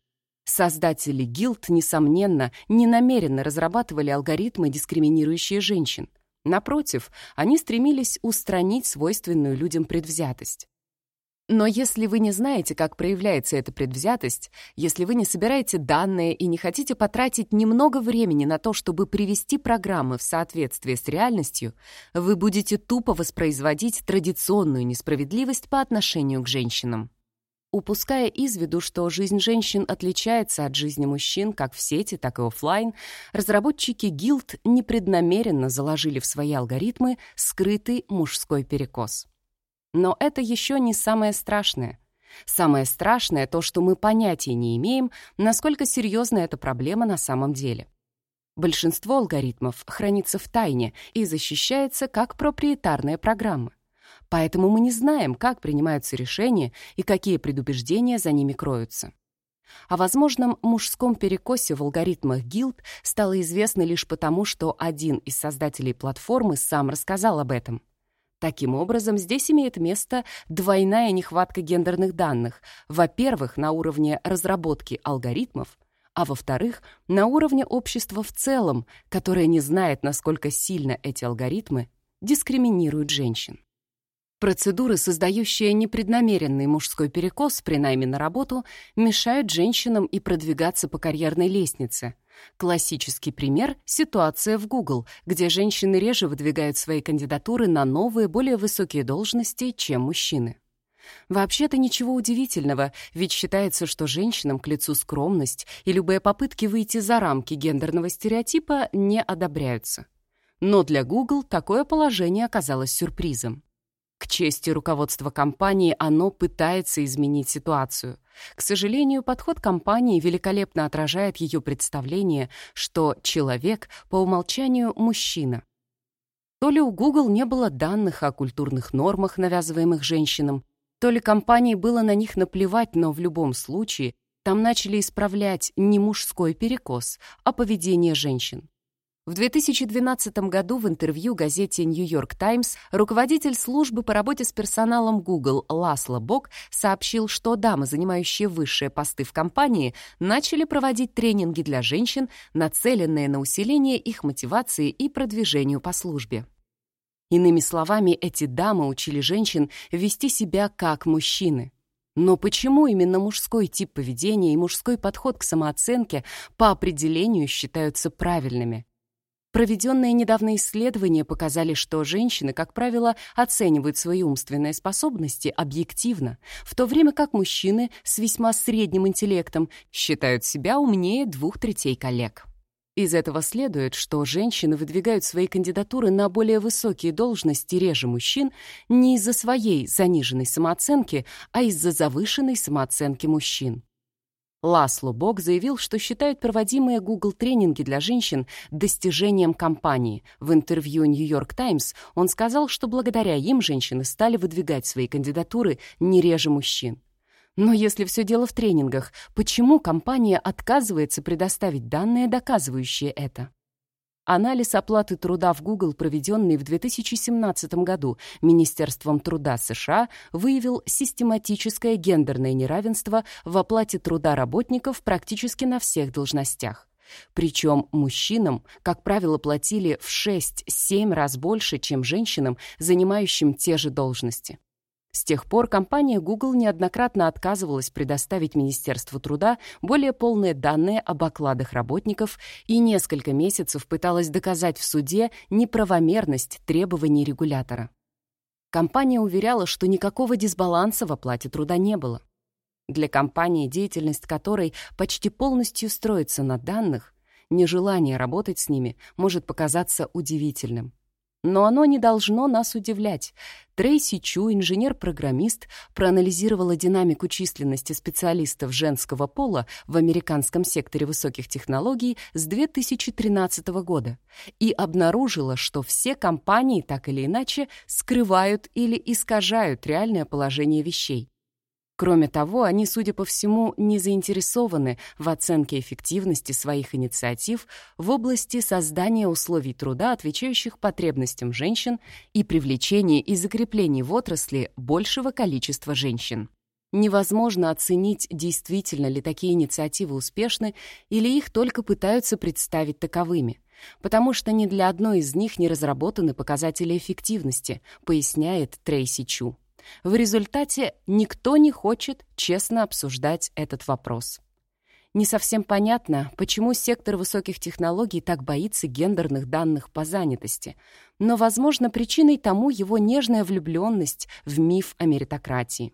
Создатели гилд, несомненно, не намеренно разрабатывали алгоритмы, дискриминирующие женщин. Напротив, они стремились устранить свойственную людям предвзятость. Но если вы не знаете, как проявляется эта предвзятость, если вы не собираете данные и не хотите потратить немного времени на то, чтобы привести программы в соответствие с реальностью, вы будете тупо воспроизводить традиционную несправедливость по отношению к женщинам. Упуская из виду, что жизнь женщин отличается от жизни мужчин как в сети, так и офлайн, разработчики Guild непреднамеренно заложили в свои алгоритмы скрытый мужской перекос. Но это еще не самое страшное. Самое страшное то, что мы понятия не имеем, насколько серьезна эта проблема на самом деле. Большинство алгоритмов хранится в тайне и защищается как проприетарные программы. Поэтому мы не знаем, как принимаются решения и какие предубеждения за ними кроются. О возможном мужском перекосе в алгоритмах Guild стало известно лишь потому, что один из создателей платформы сам рассказал об этом — Таким образом, здесь имеет место двойная нехватка гендерных данных. Во-первых, на уровне разработки алгоритмов, а во-вторых, на уровне общества в целом, которое не знает, насколько сильно эти алгоритмы дискриминируют женщин. Процедуры, создающие непреднамеренный мужской перекос при найме на работу, мешают женщинам и продвигаться по карьерной лестнице – Классический пример — ситуация в Google, где женщины реже выдвигают свои кандидатуры на новые, более высокие должности, чем мужчины. Вообще-то ничего удивительного, ведь считается, что женщинам к лицу скромность и любые попытки выйти за рамки гендерного стереотипа не одобряются. Но для Google такое положение оказалось сюрпризом. К чести руководства компании, оно пытается изменить ситуацию. К сожалению, подход компании великолепно отражает ее представление, что человек по умолчанию мужчина. То ли у Google не было данных о культурных нормах, навязываемых женщинам, то ли компании было на них наплевать, но в любом случае там начали исправлять не мужской перекос, а поведение женщин. В 2012 году в интервью газете New York Times руководитель службы по работе с персоналом Google Ласло Бок сообщил, что дамы, занимающие высшие посты в компании, начали проводить тренинги для женщин, нацеленные на усиление их мотивации и продвижению по службе. Иными словами, эти дамы учили женщин вести себя как мужчины. Но почему именно мужской тип поведения и мужской подход к самооценке по определению считаются правильными? Проведенные недавно исследования показали, что женщины, как правило, оценивают свои умственные способности объективно, в то время как мужчины с весьма средним интеллектом считают себя умнее двух третей коллег. Из этого следует, что женщины выдвигают свои кандидатуры на более высокие должности реже мужчин не из-за своей заниженной самооценки, а из-за завышенной самооценки мужчин. Ласло Бог заявил, что считает проводимые Google тренинги для женщин достижением компании. В интервью New York Times он сказал, что благодаря им женщины стали выдвигать свои кандидатуры не реже мужчин. Но если все дело в тренингах, почему компания отказывается предоставить данные, доказывающие это? Анализ оплаты труда в Google, проведенный в 2017 году Министерством труда США, выявил систематическое гендерное неравенство в оплате труда работников практически на всех должностях. Причем мужчинам, как правило, платили в 6-7 раз больше, чем женщинам, занимающим те же должности. С тех пор компания Google неоднократно отказывалась предоставить Министерству труда более полные данные об окладах работников и несколько месяцев пыталась доказать в суде неправомерность требований регулятора. Компания уверяла, что никакого дисбаланса в оплате труда не было. Для компании, деятельность которой почти полностью строится на данных, нежелание работать с ними может показаться удивительным. Но оно не должно нас удивлять. Трейси Чу, инженер-программист, проанализировала динамику численности специалистов женского пола в американском секторе высоких технологий с 2013 года и обнаружила, что все компании так или иначе скрывают или искажают реальное положение вещей. Кроме того, они, судя по всему, не заинтересованы в оценке эффективности своих инициатив в области создания условий труда, отвечающих потребностям женщин, и привлечения и закрепления в отрасли большего количества женщин. Невозможно оценить, действительно ли такие инициативы успешны или их только пытаются представить таковыми, потому что ни для одной из них не разработаны показатели эффективности, поясняет Трейси Чу. В результате никто не хочет честно обсуждать этот вопрос. Не совсем понятно, почему сектор высоких технологий так боится гендерных данных по занятости, но, возможно, причиной тому его нежная влюбленность в миф о меритократии.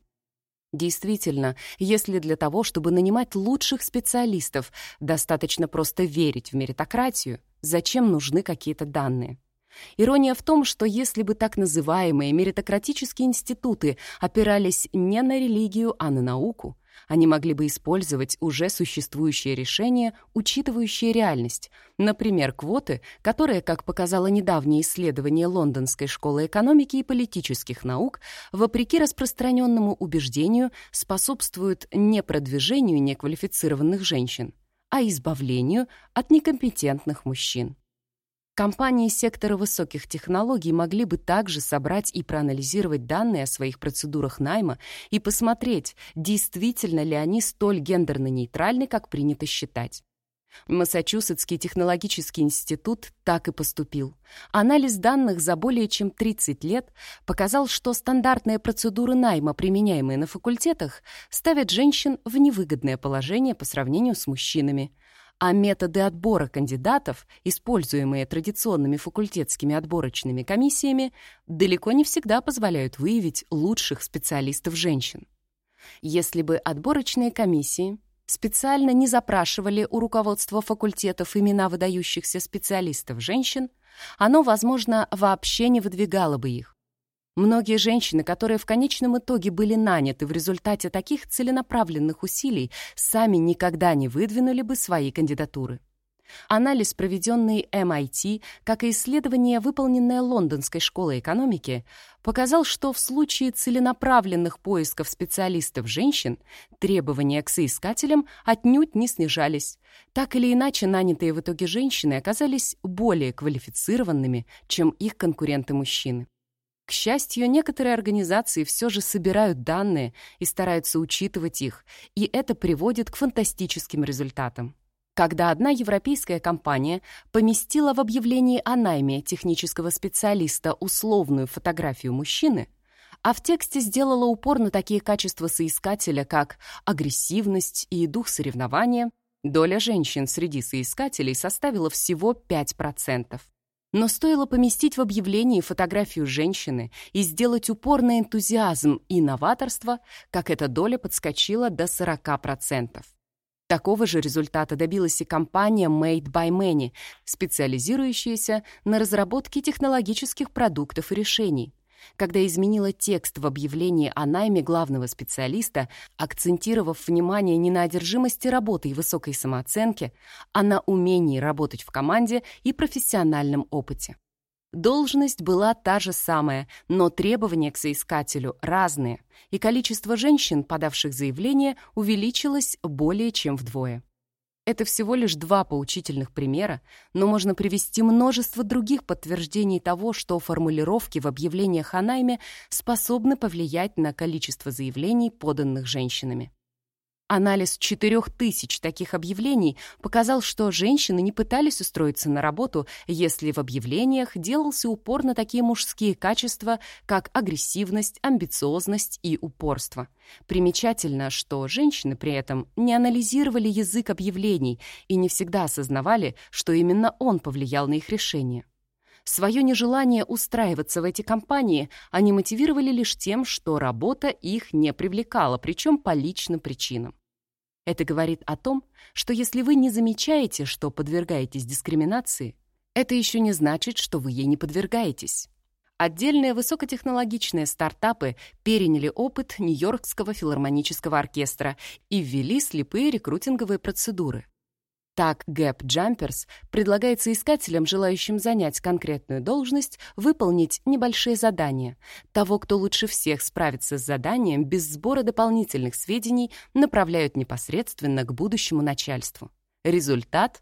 Действительно, если для того, чтобы нанимать лучших специалистов, достаточно просто верить в меритократию, зачем нужны какие-то данные? Ирония в том, что если бы так называемые меритократические институты опирались не на религию, а на науку, они могли бы использовать уже существующие решения, учитывающие реальность, например, квоты, которые, как показало недавнее исследование Лондонской школы экономики и политических наук, вопреки распространенному убеждению, способствуют не продвижению неквалифицированных женщин, а избавлению от некомпетентных мужчин. Компании сектора высоких технологий могли бы также собрать и проанализировать данные о своих процедурах найма и посмотреть, действительно ли они столь гендерно-нейтральны, как принято считать. Массачусетский технологический институт так и поступил. Анализ данных за более чем 30 лет показал, что стандартные процедуры найма, применяемые на факультетах, ставят женщин в невыгодное положение по сравнению с мужчинами – а методы отбора кандидатов, используемые традиционными факультетскими отборочными комиссиями, далеко не всегда позволяют выявить лучших специалистов женщин. Если бы отборочные комиссии специально не запрашивали у руководства факультетов имена выдающихся специалистов женщин, оно, возможно, вообще не выдвигало бы их. Многие женщины, которые в конечном итоге были наняты в результате таких целенаправленных усилий, сами никогда не выдвинули бы свои кандидатуры. Анализ, проведенный MIT, как и исследование, выполненное Лондонской школой экономики, показал, что в случае целенаправленных поисков специалистов женщин требования к соискателям отнюдь не снижались. Так или иначе, нанятые в итоге женщины оказались более квалифицированными, чем их конкуренты-мужчины. К счастью, некоторые организации все же собирают данные и стараются учитывать их, и это приводит к фантастическим результатам. Когда одна европейская компания поместила в объявлении о найме технического специалиста условную фотографию мужчины, а в тексте сделала упор на такие качества соискателя, как агрессивность и дух соревнования, доля женщин среди соискателей составила всего 5%. Но стоило поместить в объявлении фотографию женщины и сделать упор на энтузиазм и новаторство, как эта доля подскочила до 40%. Такого же результата добилась и компания Made by Many, специализирующаяся на разработке технологических продуктов и решений. Когда изменила текст в объявлении о найме главного специалиста, акцентировав внимание не на одержимости работы и высокой самооценке, а на умении работать в команде и профессиональном опыте. Должность была та же самая, но требования к соискателю разные, и количество женщин, подавших заявление, увеличилось более чем вдвое. Это всего лишь два поучительных примера, но можно привести множество других подтверждений того, что формулировки в объявлениях о найме способны повлиять на количество заявлений, поданных женщинами. Анализ 4000 таких объявлений показал, что женщины не пытались устроиться на работу, если в объявлениях делался упор на такие мужские качества, как агрессивность, амбициозность и упорство. Примечательно, что женщины при этом не анализировали язык объявлений и не всегда осознавали, что именно он повлиял на их решение. Свое нежелание устраиваться в эти компании они мотивировали лишь тем, что работа их не привлекала, причем по личным причинам. Это говорит о том, что если вы не замечаете, что подвергаетесь дискриминации, это еще не значит, что вы ей не подвергаетесь. Отдельные высокотехнологичные стартапы переняли опыт Нью-Йоркского филармонического оркестра и ввели слепые рекрутинговые процедуры. Так, Gap Jumpers предлагает соискателям, желающим занять конкретную должность, выполнить небольшие задания. Того, кто лучше всех справится с заданием, без сбора дополнительных сведений, направляют непосредственно к будущему начальству. Результат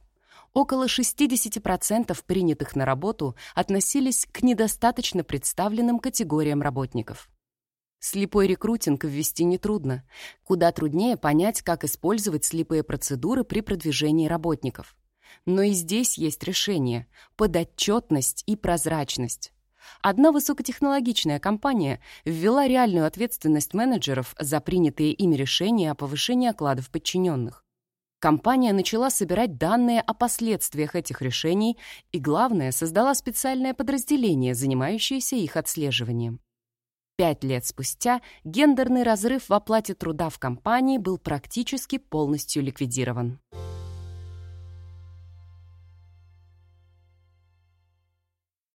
Около 60% принятых на работу относились к недостаточно представленным категориям работников. Слепой рекрутинг ввести нетрудно. Куда труднее понять, как использовать слепые процедуры при продвижении работников. Но и здесь есть решение — подотчетность и прозрачность. Одна высокотехнологичная компания ввела реальную ответственность менеджеров за принятые ими решения о повышении окладов подчиненных. Компания начала собирать данные о последствиях этих решений и, главное, создала специальное подразделение, занимающееся их отслеживанием. Пять лет спустя гендерный разрыв в оплате труда в компании был практически полностью ликвидирован.